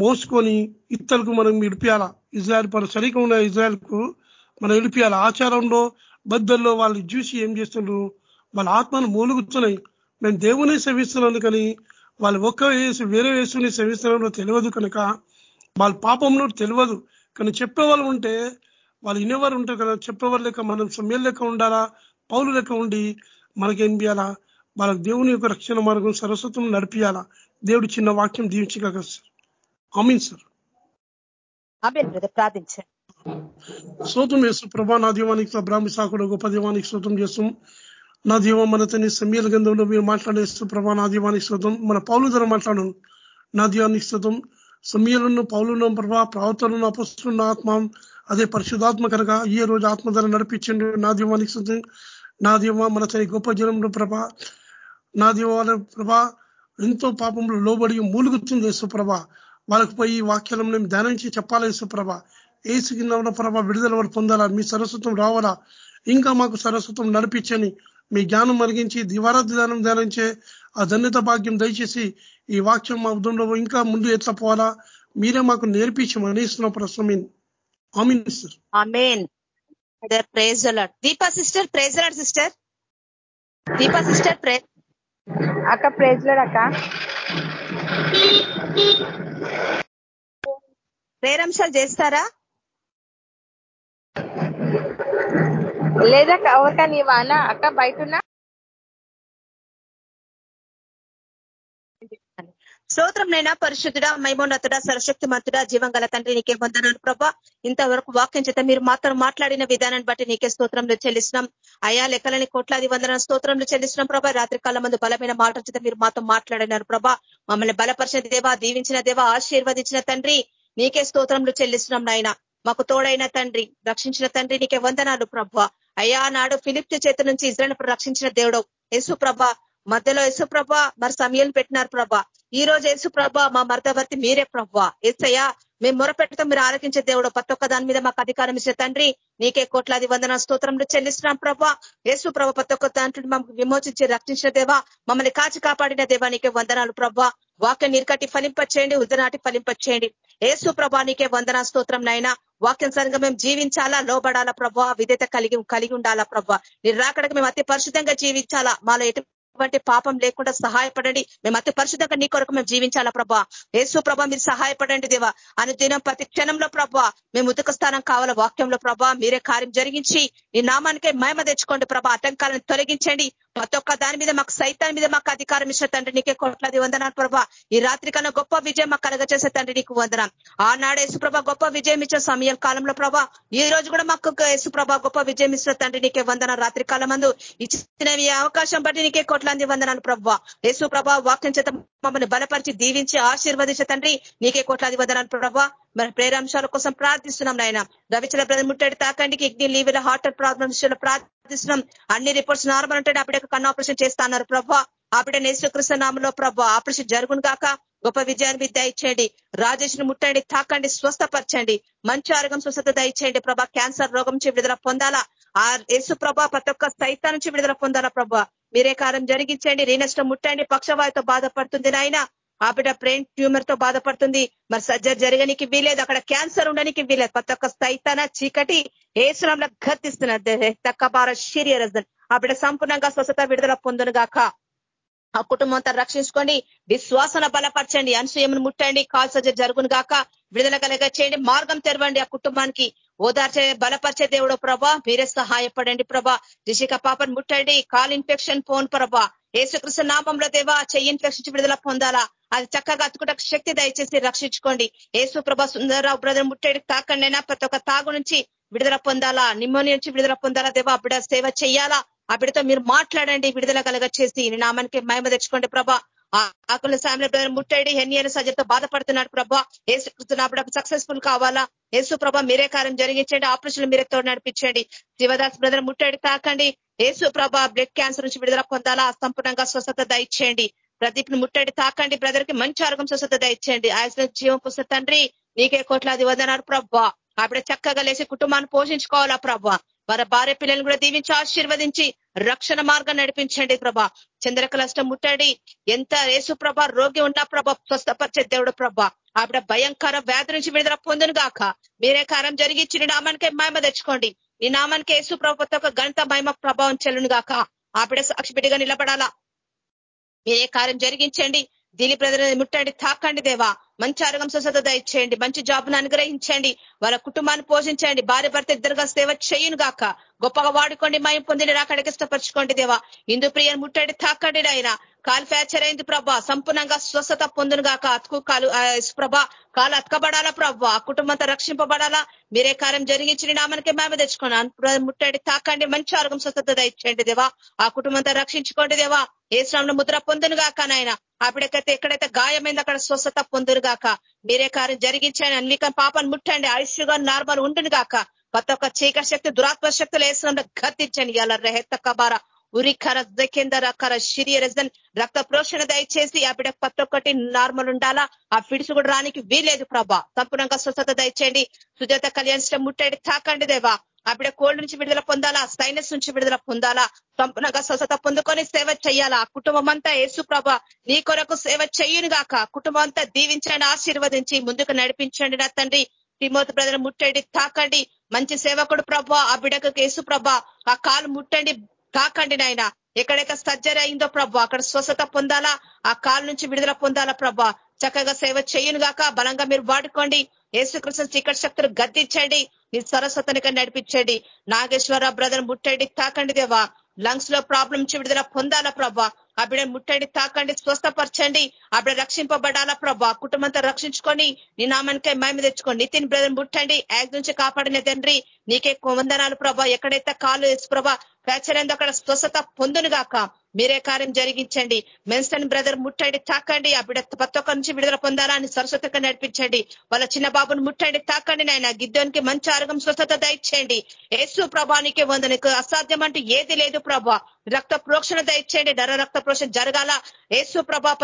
మోసుకొని ఇతరులకు మనం ఇడిపియాలా ఇజ్రాయల్ పలు సరిగ్గా ఉన్న ఇజ్రాయల్కు మనం ఇడిపియాలి ఆచారంలో బద్దల్లో వాళ్ళు చూసి ఏం చేస్తుండ్రు? వాళ్ళ ఆత్మను మూలుగుతున్నాయి. మేము దేవుని సేవిస్తున్నాను కానీ వాళ్ళు ఒక్క వేసు వేరే వేసుని సేవిస్తున్నారో తెలియదు కనుక వాళ్ళ పాపంలో తెలియదు. కానీ చెప్పేవాళ్ళు ఉంటే వాళ్ళు వినేవారు ఉంటారు కదా చెప్పేవారు లెక్క మనం సమయం లెక్క ఉండాలా? పౌలు లెక్క ఉండి మనకేం చేయాలా? వాళ్ళకి దేవుని యొక్క రక్షణ మార్గం సరస్వతం నడిపియాలా? దేవుడు చిన్న వాక్యం దీవించగలరు సార్. అమీన్ సార్. ప్రార్థించండి. స్తోత్రం చేస్తూ ప్రభా నా దీవానికి బ్రాహ్మి సాకుడు గొప్ప దీవానికి స్తోత్రం చేస్తాం నా దీవం మన తని సమయాల గంధంలో మీరు మాట్లాడేస్తూ ప్రభా నా దీవానికి శుతం మన పౌలు ధర మాట్లాడను. నా దీవానికి శుతం సమీలను పౌలున్న ప్రభా ప్రవర్తనను అపస్తున్న ఆత్మ అదే పరిశుధాత్మ కనుక ఈ రోజు ఆత్మ ధర నడిపించండి. నా దీవానికి శుతం నా దీవ మన తని గొప్ప జనంలో ప్రభా నా దీవాల ప్రభా ఎంతో పాపంలో లోబడి మూలుగుతుంది యేసుప్రభ వాళ్ళకి పోయి ఈ వాక్యాలను మేము ధ్యానించి చెప్పాలి యేసుప్రభ ఏసు కింద ఉన్న ప్రభ విడుదల వారు పొందాలా? మీ సరస్వతం రావాలా? ఇంకా మాకు సరస్వతం నడిపించని మీ జ్ఞానం మరిగించి దివారాధి ధ్యానం ధ్యానించే ఆ ధన్యత భాగ్యం దయచేసి ఈ వాక్యం మా ఉద్దంలో ఇంకా ముందు ఎట్లా పోవాలా మీరే మాకు నేర్పించమని ఇస్తున్న ప్రశ్న ఆమీన్ sir amen. Praise the lord Deepa sister praise sister. Deepa sister ప్రే అక్క ప్రైజ్లో అక్క. ప్రేరంశాలు చేస్తారా? లేదక్క అవక నీవానా అక్క బయట స్తోత్రం నైనా పరిశుద్ధుడా మైమోన్నతుడ సరశక్తి మంతుడా జీవం గల తండ్రి నీకే వందనాలు ప్రభా. ఇంతవరకు వాక్యం చేత మీరు మాత్రం మాట్లాడిన విధానాన్ని బట్టి నీకే స్తోత్రంలో చెల్లిస్తున్నాం. అయా లెక్కలని కోట్లాది వందన స్తోత్రంలో చెల్లిస్తున్నాం ప్రభా. రాత్రి కాలం మందు బలమైన మాటల చేత మీరు మాతో మాట్లాడినారు ప్రభా. మమ్మల్ని బలపరిచిన దేవా దీవించిన దేవా ఆశీర్వదించిన తండ్రి నీకే స్తోత్రంలో చెల్లిస్తున్నాం నాయన. మాకు తోడైన తండ్రి రక్షించిన తండ్రి నీకే వందనాలు ప్రభా. అయ్యా నాడు ఫిలిప్ చేత నుంచి ఇజ్రాయల్ రక్షించిన దేవుడు యేసు ప్రభ. మధ్యలో యేసు ప్రభ మరి సమయాలు పెట్టినారు ప్రభ. ఈ రోజు యేసు ప్రభ మా మర్దవర్తి మీరే ప్రభా. ఎస్సయ్యా మేము మొరపెట్టడం మీరు ఆలోచించే దేవుడు ప్రతి ఒక్క దాని మీద మాకు అధికారం ఇచ్చే తండ్రి నీకే కోట్లాది వందన స్తోత్రంలో చెల్లిస్తున్నాం ప్రభా. యేసు ప్రభ ప్రతి ఒక్క దాంట్లో మమ్మల్ని విమోచించి రక్షించిన దేవా మమ్మల్ని కాచి కాపాడిన దేవా నీకే వందనాలు ప్రభా. వాక్యం నీరుకట్టి ఫలింపచేయండి ఉదనాటి ఫలింపచేయండి. ఏసు ప్రభా నీకే వందనా స్తోత్రం నైనా వాక్యం మేము జీవించాలా? లోబడాలా? ప్రభావ విధేత కలిగి కలిగి ఉండాలా ప్రభా? మీరు మేము అతి పరిశుద్ధంగా జీవించాలా? మాలో ఎటువంటి పాపం లేకుండా సహాయపడండి. మేము అతి పరిశుద్ధంగా నీ కొరకు మేము జీవించాలా ప్రభా? యేసు ప్రభా మీరు సహాయపడండి దేవా. అనుదినం ప్రతి క్షణంలో ప్రభా మేము ఉతుక స్థానం కావాల వాక్యంలో ప్రభా? మీరే కార్యం జరిగించి నీ నామానికే మహిమ తెచ్చుకోండి ప్రభా. ఆటంకాలను తొలగించండి. ప్రతి ఒక్క దాని మీద మాకు సైతాన్ని మీద మాకు అధికారం ఇచ్చిన తండ్రి నీకే కోట్లాది వందనాలు ప్రభా. ఈ రాత్రి కన్నా గొప్ప విజయం మాకు కలగచేసే తండ్రి నీకు వందనం ఆనాడు యేసుప్రభ గొప్ప విజయం ఇచ్చిన సమయం కాలంలో ప్రభా ఈ రోజు కూడా మాకు యేసుప్రభ గొప్ప విజయం ఇచ్చిన తండ్రి నీకే వందన రాత్రి కాలం ఇచ్చిన అవకాశం బట్టి నీకే కోట్లాది వందనాలు ప్రభా. యేసు ప్రభా వాక్యం చేత మమ్మల్ని బలపరిచి దీవించి ఆశీర్వదించ తండ్రి. నీకే కోట్లాది వదనాలు ప్రభావ మరి ప్రేరాంశాల కోసం ప్రార్థిస్తున్నాం నాయన. రవిచల బ్రదర్ ముట్టడి తాకండి కిడ్నీ లీవెల హార్ట్ ప్రాబ్లమ్స్ ప్రార్థిస్తున్నాం. అన్ని రిపోర్ట్స్ నార్మల్ ఉంటే అప్పుడే కన్ను ఆపరేషన్ చేస్తా ప్రభావ ప్రభా. నేశ్వకృష్ణ నామంలో ప్రభా ఆపరేషన్ జరుగును కాక గొప్ప విజయాన్ని మీరు రాజేష్ రాజేష్ని ముట్టండి తాకండి స్వస్థపరచండి. మంచి ఆరోగ్యం స్వస్థత దయచేయండి ప్రభా. క్యాన్సర్ రోగం నుంచి విడుదల పొందాలా. ఆ యేసు ప్రభా ప్రతి ఒక్క సైతం నుంచి విడుదల పొందాలా ప్రభా. మీరే కారం జరిగించండి రీనష్టం ముట్టండి పక్షవాయుతో బాధపడుతుంది నాయన. ఆ బిడ్డ బ్రెయిన్ ట్యూమర్తో బాధపడుతుంది. మరి సర్జరీ జరగనికి వీలేదు అక్కడ క్యాన్సర్ ఉండడానికి వీలేదు ప్రతి ఒక్క సైతాన చీకటి ఏసులంలో గర్తిస్తున్నారు తక్కబార శీరియరజన్ ఆ బిడ్డ సంపూర్ణంగా స్వస్థత విడుదల పొందును గాక. ఆ కుటుంబం అంతా రక్షించుకోండి విశ్వాసన బలపరచండి అనుసూయమును ముట్టండి కాల్ సర్జరీ జరుగును గాక. విడుదల కలగ చేయండి మార్గం తెరవండి ఆ కుటుంబానికి. ఓదార్చే బలపరిచే దేవుడు ప్రభా. మీరే సహాయపడండి ప్రభా. దిశిక పాపను ముట్టండి. కాల్ ఇన్ఫెక్షన్ పోన్ ప్రభా. ఏసుకృష్ణ నామంలో దేవా చెయ్యి ఇన్ఫెక్షన్ విడుదల పొందాలా? అది చక్కగా అతుకుట శక్తి దయచేసి రక్షించుకోండి. ఏసు ప్రభా సుందరరావు బ్రదర్ ముట్టడి తాకండి ప్రతి ఒక్క తాగు నుంచి విడుదల పొందాలా? నిమ్మోని నుంచి విడుదల పొందాలా? దేవా బిడ సేవ చెయ్యాలా? ఆ బిడతో మీరు మాట్లాడండి. విడుదల కలగ చేసి నామానికి మహిమ తెచ్చుకోండి ప్రభా. ఆకుల ఫ్యామిలీ బ్రదర్ ముట్టడి హెన్యన సజర్తో బాధపడుతున్నాడు ప్రభా. ఏసు సక్సెస్ఫుల్ కావాలా? యేసు ప్రభా మీరే కార్యం జరిగించండి ఆపరేషన్ మీరే తోడు నడిపించండి. శివదాస్ బ్రదర్ ముట్టడి తాకండి. యేసు ప్రభా బ్లడ్ క్యాన్సర్ నుంచి విడుదల పొందాలా? సంపూర్ణంగా స్వస్థత దయచేయండి. ప్రదీప్ను ముట్టడి తాకండి బ్రదర్కి మంచి ఆరోగ్యం స్వస్థత దయచేయండి. ఆయన జీవం పుస్త తండ్రి నీకే కోట్లాది వదనాలు ప్రభా. ఆవిడ చక్కగా లేచి కుటుంబాన్ని పోషించుకోవాలా ప్రభా? వారి భార్య పిల్లల్ని కూడా దీవించి ఆశీర్వదించి రక్షణ మార్గం నడిపించండి ప్రభా. చంద్రకలష్టం ముట్టడి. ఎంత యేసు ప్రభ రోగి ఉన్నా ప్రభ స్వస్థపరిచే దేవుడు ప్రభ. ఆవిడ భయంకర వ్యాధి నుంచి విడుదల పొందును గాక. మీరే కారం జరిగించి నీ నామానికే మహిమ తెచ్చుకోండి. ఈ నామానికి యేసు ప్రభుత్వ ఒక గణిత మహిమ ప్రభావం చెల్లును గాక. ఆవిడ సాక్షి బిడ్డగా నిలబడాలా? మీరే కార్యం జరిగించండి. దిలీప్ బ్రదర్ ముట్టండి తాకండి దేవా. మంచి ఆరోగ్యం స్వస్థత దయచేయండి మంచి జాబ్ను అనుగ్రహించండి వాళ్ళ కుటుంబాన్ని పోషించండి భార్య భర్త ఇద్దరుగా సేవ చేయను గాక. గొప్పగా వాడుకోండి మయం పొందిన రాకడికి ఇష్టపరచుకోండి దేవా. ఇందు ప్రియను ముట్టడి తాకండి ఆయన కాలు ఫ్యాక్చర్ అయింది ప్రభా. సంపూర్ణంగా స్వస్థత పొందును గాక. అతుకు కాలు ప్రభా. కాలు అతకబడాలా ప్రభా. ఆ కుటుంబంతో రక్షింపబడాలా? మీరే కార్యం జరిగించిన నామనికే మేమ తెచ్చుకోండి. ముట్టడి తాకండి మంచి ఆరోగ్యం స్వస్థత దయచేయండి దేవా. ఆ కుటుంబంతో రక్షించుకోండి దేవా. ఏ శ్రమను ముద్ర పొందును గాక నాయన. అప్పుడైతే ఎక్కడైతే గాయమైంది అక్కడ స్వస్థత పొందును గాక. మీరే కార్యం జరిగించండి. అన్నిక పాపను ముట్టండి. ఆయుష్గా నార్మల్ ఉండును గాక. కొత్త ఒక్క చీకర శక్తి దురాత్మ శక్తులు వేసిన గద్దించండి. ఇలా రెహెత్త కబార ఉరిఖర రకర కర శిరియరజన్ రక్త ప్రోక్షణ దయచేసి ఆ బిడ్డ ప్రతి ఒక్కటి నార్మల్ ఉండాలా? ఆ ఫిడ్స్ కూడా రానికి వీలేదు ప్రభా. సంపూర్ణంగా స్వస్థత దయచేయండి. సుజాత కళ్యాణ్ ముట్టడి. తాకండి దేవా. ఆ బిడ్డ కోల్డ్ నుంచి విడుదల పొందాలా? సైనస్ నుంచి విడుదల పొందాలా? సంపూర్ణంగా స్వస్థత పొందుకొని సేవ చేయాలా? కుటుంబం అంతా యేసు ప్రభ నీ కొరకు సేవ చెయ్యును గాక. కుటుంబం అంతా దీవించండి ఆశీర్వదించి ముందుకు నడిపించండి నా తండ్రి. తిమోతి బ్రదర్ ముట్టండి తాకండి. మంచి సేవకుడు ప్రభ ఆ బిడకు యేసు ప్రభ ఆ కాలు ముట్టండి తాకండి నాయన. ఎక్కడైతే సర్జరీ అయిందో ప్రభా అక్కడ స్వస్థత పొందాలా? ఆ కాలు నుంచి విడుదల పొందాలా ప్రభా? చక్కగా సేవ చేయను గాక బలంగా మీరు వాడుకోండి. ఏసుకృష్ణ చీకటి శక్తులు గద్దించండి. నీ సరస్వతనిక నడిపించండి నాగేశ్వర బ్రదర్ ముట్టండి. తాకండి దేవా. లంగ్స్లో ప్రాబ్లం నుంచి విడుదల పొందాలా ప్రభా? ఆ బిడ్డ ముట్టండి తాకండి స్వస్థపరచండి ఆ బిడ్డ రక్షింపబడాలా ప్రభా? కుటుంబంతో రక్షించుకొని నీ నామానికై మేము తెచ్చుకోండి నితిన్ బ్రదర్ ముట్టండి యాగ్ నుంచి కాపాడిన తండ్రి. నీకే వందనాలు ప్రభా. ఎక్కడైతే కాలు వేసు ప్రభా ఫ్రాక్చర్ అయిందో అక్కడ స్వస్థత పొందును గాక. మీరే కార్యం జరిగించండి. మెన్సన్ బ్రదర్ ముట్టండి తాకండి. ఆ బిడ్డ ప్రతి ఒక్క నుంచి విడుదల పొందాలని సరస్వతంగా నడిపించండి. వాళ్ళ చిన్న బాబును ముట్టండి తాకండి నాయన. గిద్దోనికి మంచి ఆరోగ్యం స్వస్థత దయచేయండి. యేసు ప్రభానికి వందనికి అసాధ్యం అంటూ ఏది లేదు ప్రభ రక్త ప్రోక్షణ దయచేయండి. నర రక్త ప్రోక్షణ జరగాల. యేసు ప్రభా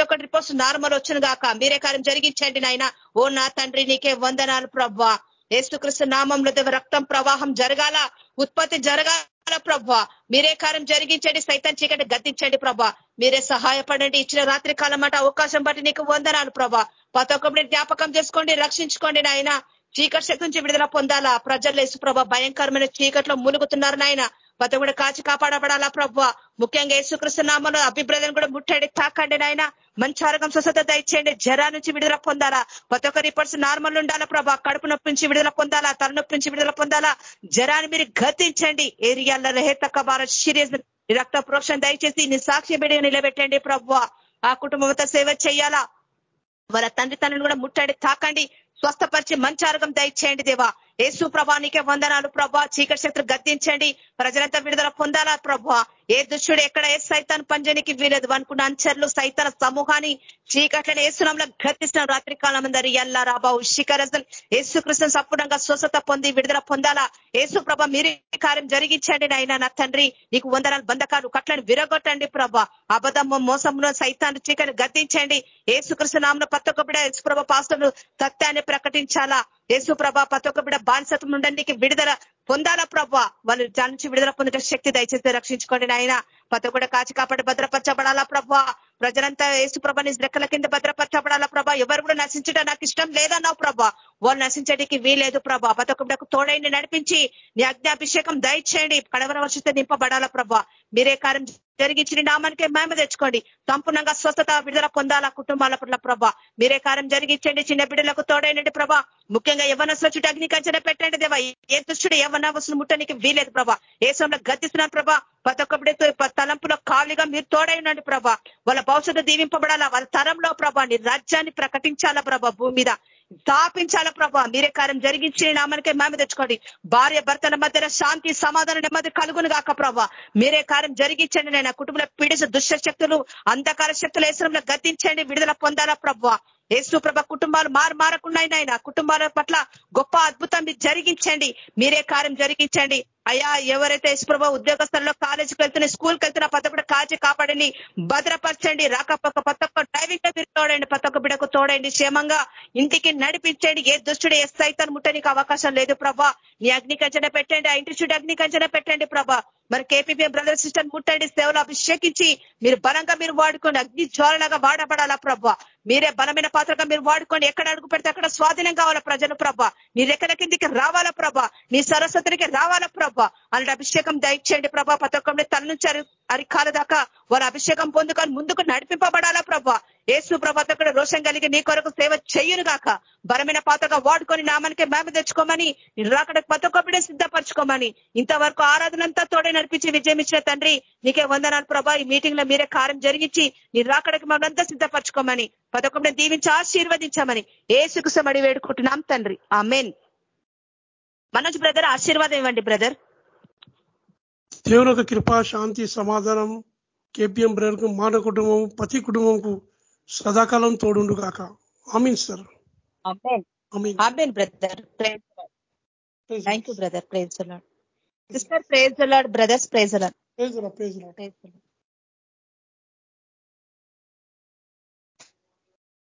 ఒక్కటి రిపోర్ట్స్ నార్మల్ వచ్చును గాక. మీరే కార్యం జరిగించండి నాయన. ఓ నా తండ్రి నీకే వందనాలు ప్రవ్వా ఏసుకృష్ణ నామంలో దేవ రక్తం ప్రవాహం జరగాల. ఉత్పత్తి జరగాల ప్రభా. మీరే కార్యం జరిగించండి. సైతం చీకటి గద్దించండి ప్రభా. మీరే సహాయపడండి. ఇచ్చిన రాత్రి కాలం మాట అవకాశం బట్టి నీకు వందనాలు ప్రభా. ప్రతి ఒక్కరిని జ్ఞాపకం చేసుకోండి రక్షించుకోండి నాయన. చీకటి శక్తి నుంచి విడుదల పొందాలా? ప్రజలు లేసు ప్రభా భయంకరమైన చీకట్లో మునుగుతున్నారు నాయన. ప్రతి కూడా కాచి కాపాడబడాలా ప్రభా? ముఖ్యంగా యేసుకృష్ణ నామను అభిప్రాయాలను కూడా ముట్టడి తాకండి నాయన. మంచి ఆరోగ్యం స్వస్థత దయచేయండి. జ్వరా నుంచి విడుదల పొందాలా? ప్రతి ఒక్క రిపోర్ట్స్ నార్మల్ ఉండాలా ప్రభా? కడుపు నొప్పి నుంచి విడుదల పొందాలా? తలనొప్పి నుంచి విడుదల పొందాలా? జ్వరాన్ని మీరు గతించండి. ఏరియాల రహేతక భారత్ సీరియస్ రక్త ప్రోక్షణ దయచేసి నీ సాక్షి బిడిగా నిలబెట్టండి ప్రభు. ఆ కుటుంబంతో సేవ చేయాలా? వాళ్ళ తండ్రి తండ్రిని కూడా ముట్టండి తాకండి. స్వస్థపరిచి మంచి ఆరోగ్యం దయచేయండి దేవా. ఏసు ప్రభానికే వందనాలు ప్రభా. చీకటి శక్తులు గద్దించండి. ప్రజలంతా విడుదల పొందాలా ప్రభా. ఏ దుష్టుడు ఎక్కడ ఏ సైతాన్ని పంజనికి వీలేదు అనుకున్న అంచర్లు సైతాన సమూహాన్ని చీకట్లను ఏసునంలో గద్దిస్తున్న రాత్రి కాలం అందరి ఎల్లా రాబావు శిఖరసన్ ఏసు కృష్ణ స్వస్థత పొంది విడుదల పొందాలా. ఏసు ప్రభ మీరే కార్యం జరిగించండి నాయన నా తండ్రి. నీకు వందనాలు బంధకాలు కట్లను విరగొట్టండి ప్రభ. అబద్ధము మోసంలో సైతాన్ని చీకటి గద్దించండి. ఏసు కృష్ణ నామను ప్రతి బిడ యేసు ప్రభ పాస్టర్లు సత్యాన్ని ప్రకటించాలా? యేసు ప్రభ ప్రతి ఒక్క బిడ బానిసత్వం నుండి విడుదల పొందాలా ప్రభ? వాళ్ళు దాని నుంచి విడుదల పొందిన శక్తి దయచేసి రక్షించుకోండి నాయన. ప్రతి ఒక్కటి కాచి కాపాడి భద్రపరచబడాలా ప్రభ? ప్రజలంతా యేసు ప్రభ నీ రెక్కల కింద భద్రపరచబడాల ప్రభా? ఎవరు కూడా నశించడం నాకు ఇష్టం లేదన్నావు ప్రభా. వాళ్ళు నశించడానికి వీలేదు ప్రభా. ప్రతి ఒక్కటి తోడైండి నడిపించి నీ అజ్ఞాభిషేకం దయచేయండి. కడవర వర్షంతో నింపబడాల ప్రభా? మీరే కార్యం జరిగించిన నామానికే మేమ తెచ్చుకోండి. సంపూర్ణంగా స్వస్థత విడుదల పొందాల కుటుంబాల పట్ల ప్రభా? మీరే కార్యం జరిగించండి. చిన్న బిడ్డలకు తోడైనండి ప్రభా. ముఖ్యంగా యవనస్తుల చుట్టూ అగ్నికంచన పెట్టండి దేవా. ఏ దుష్టుడు యవనవస్తులు ముట్టడానికి వీలేదు ప్రభా. ఏ సమయంలో గద్దిస్తున్నాను ప్రభా? ప్రతి తలంపులో ఖాళీగా మీరు తోడైనండి ప్రభా. వాళ్ళ భవిష్యత్తు దీవింపబడాలా? వాళ్ళ తరంలో ప్రభా నీ రాజ్యాన్ని ప్రకటించాలా ప్రభా? భూమి మీద స్థాపించాలా ప్రభా? మీరే కార్యం జరిగించి నామనికే మేమ తెచ్చుకోండి. భార్య భర్తల మధ్యన శాంతి సమాధానం నెమ్మది కలుగును గాక ప్రభా. మీరే కార్యం జరిగించండి. నేను కుటుంబంలో పీడిత దుష్ట శక్తులు అంధకార శక్తులు వేసడంలో గతించండి విడుదల పొందాలా ప్రభా? యేసు ప్రభ కుటుంబాలు మారు మారకుండా నాయన కుటుంబాల పట్ల గొప్ప అద్భుతం మీరు జరిగించండి. మీరే కార్యం జరిగించండి. అయ్యా ఎవరైతే యశ్వ్రభ ఉద్యోగస్తుల్లో కాలేజీకి వెళ్తున్న స్కూల్కి వెళ్తున్న ప్రతి ఒక్కటి కాచి కాపాడండి. భద్రపరచండి. రాకపోక పత ఒక్క డ్రైవింగ్లో మీరు తోడండి. ప్రతి ఒక్క బిడకు తోడండి. క్షేమంగా ఇంటికి నడిపించండి. ఏ దుష్టుడు ఏ సైతాన్ని ముట్టడానికి అవకాశం లేదు ప్రభా. నీ అగ్ని కంచన పెట్టండి. ఆ ఇంటి చుట్టూ అగ్ని కంచన పెట్టండి ప్రభా. మరి కేపీపీ బ్రదర్ సిస్టర్ ముట్టండి సేవలు అభిషేకించి మీరు బలంగా మీరు వాడుకొని అగ్ని జ్వాలలాగా వాడబడాలా ప్రభ? మీరే బలమైన పాత్రగా మీరు వాడుకోండి. ఎక్కడ అడుగు పెడితే అక్కడ స్వాధీనం కావాలా ప్రజలు ప్రభా? నీ రెక్కల కిందికి రావాలా ప్రభ? నీ సరస్వతికి రావాలా ప్రభా? అలాంటి అభిషేకం దయచేయండి ప్రభా. పతకంలో తల నుంచి అరికాల దాకా వారు అభిషేకం పొందుకొని ముందుకు నడిపింపబడాలా ప్రభా? ఏసు ప్రభాతకుడు రోషం కలిగి నీ కొరకు సేవ చెయ్యును గాక. బలమైన పాత్రగా వాడుకొని నామానికి మేమ తెచ్చుకోమని రాకడ ప్రతి సిద్ధపరచుకోమని ఇంతవరకు ఆరాధనంతా తోడే నడిపించి విజయం ఇచ్చిన తండ్రి నీకే వందనాలు ప్రభా. ఈ మీటింగ్లో మీరే కార్యం జరిగించి నీ రాకడకి మనంతా సిద్ధపరచుకోమని పదకొండు దీవించి ఆశీర్వదించామని ఏసుకు సమడి వేడుకుంటున్నాం తండ్రి. ఆ మనోజ్ బ్రదర్ ఆశీర్వాదం ఇవ్వండి బ్రదర్. దేవుని యొక్క కృపా శాంతి సమాధానం కేపీఎం బ్రదర్కు మాన కుటుంబం ప్రతి కుటుంబంకు సదాకాలం తోడుండు కాక amen sir brother thank you brother praise sister praise brothers praise praise praise